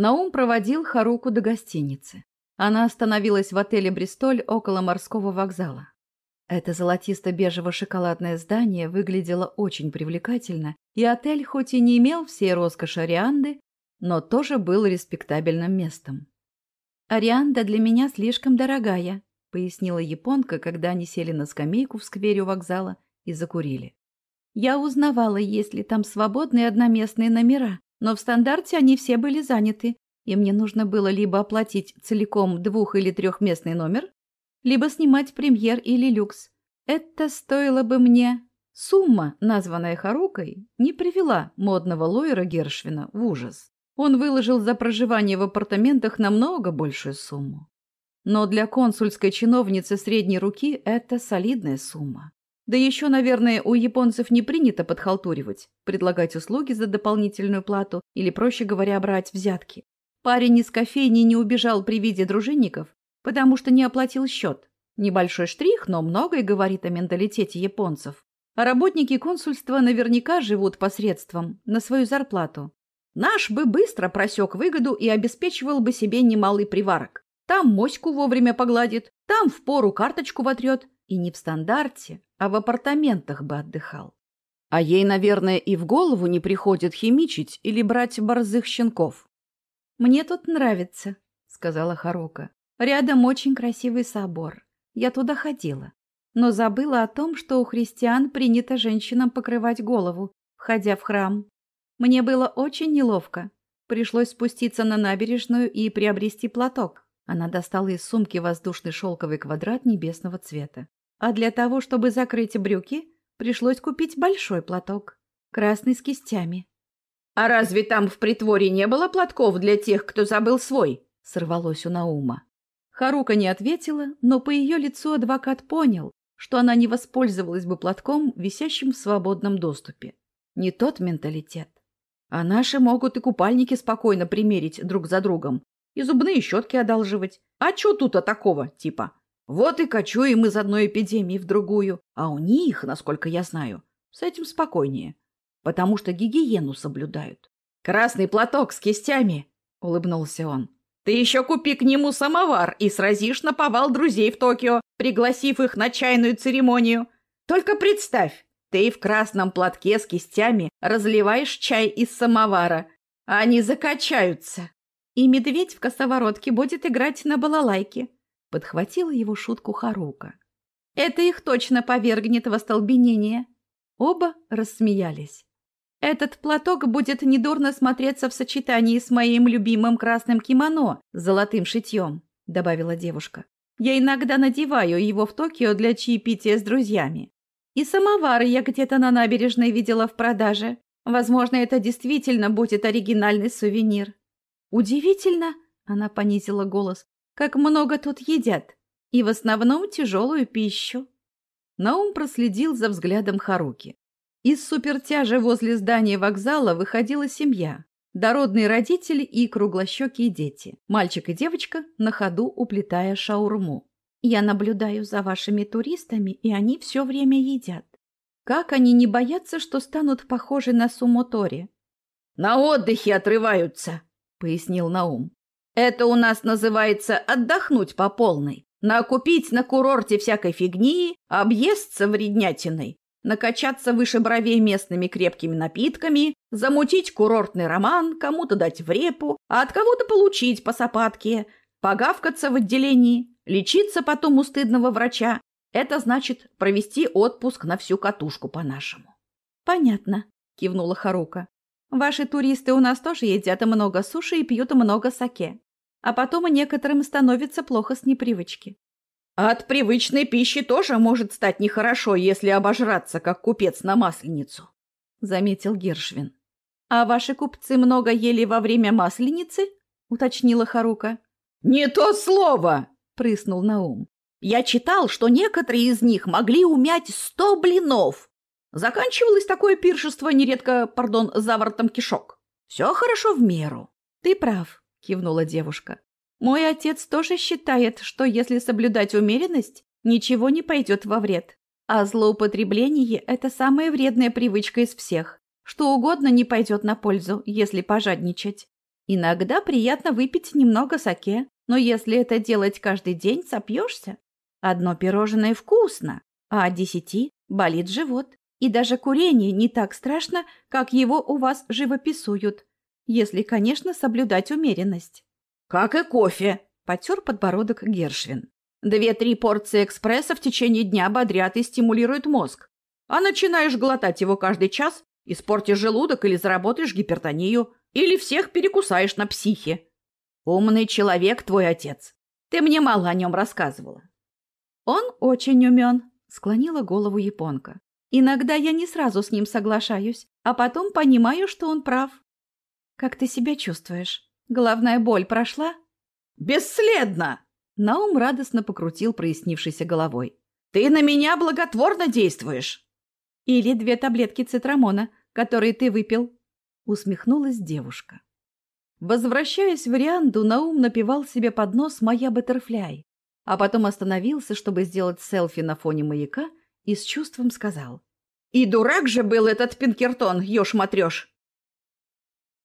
Наум проводил Харуку до гостиницы. Она остановилась в отеле «Бристоль» около морского вокзала. Это золотисто-бежево-шоколадное здание выглядело очень привлекательно, и отель хоть и не имел всей роскоши Арианды, но тоже был респектабельным местом. «Арианда для меня слишком дорогая», — пояснила японка, когда они сели на скамейку в сквере у вокзала и закурили. «Я узнавала, есть ли там свободные одноместные номера, но в стандарте они все были заняты, и мне нужно было либо оплатить целиком двух- или трехместный номер, либо снимать премьер или люкс. Это стоило бы мне... Сумма, названная Харукой, не привела модного лоера Гершвина в ужас. Он выложил за проживание в апартаментах намного большую сумму. Но для консульской чиновницы средней руки это солидная сумма. Да еще, наверное, у японцев не принято подхалтуривать, предлагать услуги за дополнительную плату или, проще говоря, брать взятки. Парень из кофейни не убежал при виде дружинников, потому что не оплатил счет. Небольшой штрих, но многое говорит о менталитете японцев. А работники консульства наверняка живут посредством, на свою зарплату. Наш бы быстро просек выгоду и обеспечивал бы себе немалый приварок. Там моську вовремя погладит, там в пору карточку вотрет. И не в стандарте, а в апартаментах бы отдыхал. А ей, наверное, и в голову не приходит химичить или брать борзых щенков. «Мне тут нравится», — сказала Харука. Рядом очень красивый собор. Я туда ходила. Но забыла о том, что у христиан принято женщинам покрывать голову, входя в храм. Мне было очень неловко. Пришлось спуститься на набережную и приобрести платок. Она достала из сумки воздушный шелковый квадрат небесного цвета. А для того, чтобы закрыть брюки, пришлось купить большой платок. Красный с кистями. «А разве там в притворе не было платков для тех, кто забыл свой?» — сорвалось у Наума. Харука не ответила, но по ее лицу адвокат понял, что она не воспользовалась бы платком, висящим в свободном доступе. Не тот менталитет. А наши могут и купальники спокойно примерить друг за другом, и зубные щетки одалживать. А чё тут-то такого, типа? Вот и кочуем из одной эпидемии в другую, а у них, насколько я знаю, с этим спокойнее, потому что гигиену соблюдают. «Красный платок с кистями!» — улыбнулся он. Ты еще купи к нему самовар и сразишь на повал друзей в Токио, пригласив их на чайную церемонию. Только представь, ты в красном платке с кистями разливаешь чай из самовара. Они закачаются. И медведь в косоворотке будет играть на балалайке. Подхватила его шутку Харука. Это их точно повергнет в остолбенение. Оба рассмеялись. Этот платок будет недурно смотреться в сочетании с моим любимым красным кимоно с золотым шитьем», — добавила девушка. «Я иногда надеваю его в Токио для чаепития с друзьями. И самовары я где-то на набережной видела в продаже. Возможно, это действительно будет оригинальный сувенир». «Удивительно», — она понизила голос, — «как много тут едят. И в основном тяжелую пищу». Наум проследил за взглядом Харуки. Из супертяжа возле здания вокзала выходила семья. Дородные родители и круглощекие дети. Мальчик и девочка на ходу уплетая шаурму. Я наблюдаю за вашими туристами, и они все время едят. Как они не боятся, что станут похожи на Сумотори? На отдыхе отрываются, пояснил Наум. Это у нас называется отдохнуть по полной. Накупить на курорте всякой фигни, объесться вреднятиной, накачаться выше бровей местными крепкими напитками, замутить курортный роман, кому-то дать в репу, а от кого-то получить по сапатке, погавкаться в отделении, лечиться потом у стыдного врача. Это значит провести отпуск на всю катушку по-нашему. «Понятно», — кивнула Харука. «Ваши туристы у нас тоже едят много суши и пьют много саке. А потом и некоторым становится плохо с непривычки. От привычной пищи тоже может стать нехорошо, если обожраться, как купец на масленицу, — заметил Гершвин. — А ваши купцы много ели во время масленицы? — уточнила Харука. — Не то слово! — прыснул Наум. — Я читал, что некоторые из них могли умять сто блинов. Заканчивалось такое пиршество нередко, пардон, заворотом кишок. Все хорошо в меру. — Ты прав, — кивнула девушка. Мой отец тоже считает, что если соблюдать умеренность, ничего не пойдет во вред. А злоупотребление – это самая вредная привычка из всех. Что угодно не пойдет на пользу, если пожадничать. Иногда приятно выпить немного саке, но если это делать каждый день, сопьешься. Одно пирожное вкусно, а десяти болит живот. И даже курение не так страшно, как его у вас живописуют, если, конечно, соблюдать умеренность. «Как и кофе», — потер подбородок Гершвин. «Две-три порции экспресса в течение дня ободрят и стимулируют мозг. А начинаешь глотать его каждый час, испортишь желудок или заработаешь гипертонию, или всех перекусаешь на психе. Умный человек твой отец. Ты мне мало о нем рассказывала». «Он очень умен», — склонила голову японка. «Иногда я не сразу с ним соглашаюсь, а потом понимаю, что он прав». «Как ты себя чувствуешь? Головная боль прошла?» «Бесследно!» Наум радостно покрутил прояснившейся головой. «Ты на меня благотворно действуешь!» «Или две таблетки цитрамона, которые ты выпил», — усмехнулась девушка. Возвращаясь в Рианду, Наум напевал себе под нос «Моя Баттерфляй», а потом остановился, чтобы сделать селфи на фоне маяка, и с чувством сказал. «И дурак же был этот Пинкертон, ешь-матрешь!